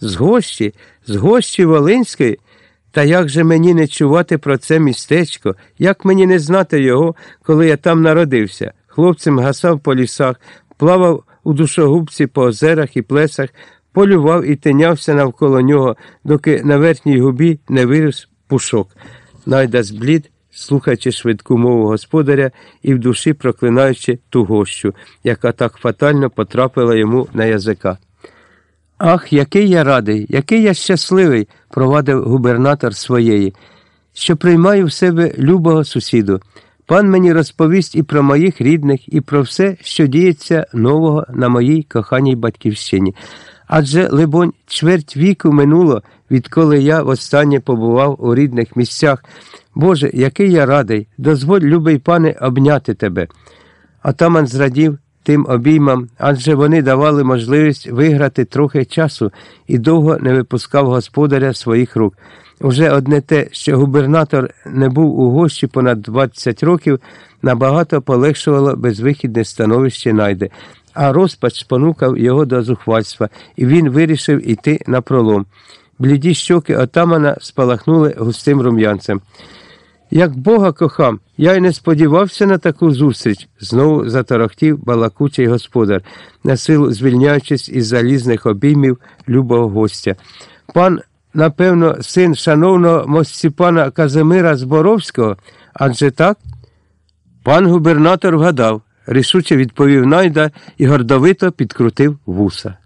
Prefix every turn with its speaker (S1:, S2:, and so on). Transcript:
S1: З гощі, з гощі Волинської. Та як же мені не чувати про це містечко, як мені не знати його, коли я там народився? Хлопцем гасав по лісах, плавав у душогубці по озерах і плесах, полював і тинявся навколо нього, доки на верхній губі не виріс пушок. Найда зблід, слухаючи швидку мову господаря і в душі проклинаючи ту гощу, яка так фатально потрапила йому на язика. Ах, який я радий, який я щасливий, провадив губернатор своєї, що приймаю в себе любого сусіду. Пан мені розповість і про моїх рідних, і про все, що діється нового на моїй коханій батьківщині. Адже, либонь, чверть віку минуло, відколи я востаннє побував у рідних місцях. Боже, який я радий, дозволь, любий пане, обняти тебе. Атаман зрадів тим обіймам, адже вони давали можливість виграти трохи часу і довго не випускав господаря своїх рук. Уже одне те, що губернатор не був у гощі понад 20 років, набагато полегшувало безвихідне становище найде, а розпач спонукав його до зухвальства, і він вирішив іти на пролом. Бліді щоки отамана спалахнули густим рум'янцем. Як Бога кохам, я й не сподівався на таку зустріч, знову заторохтів балакучий господар, на силу звільняючись із залізних обіймів любого гостя. Пан, напевно, син шановного мосціпана Казимира Зборовського, адже так? Пан губернатор вгадав, рішуче відповів найда і гордовито підкрутив вуса.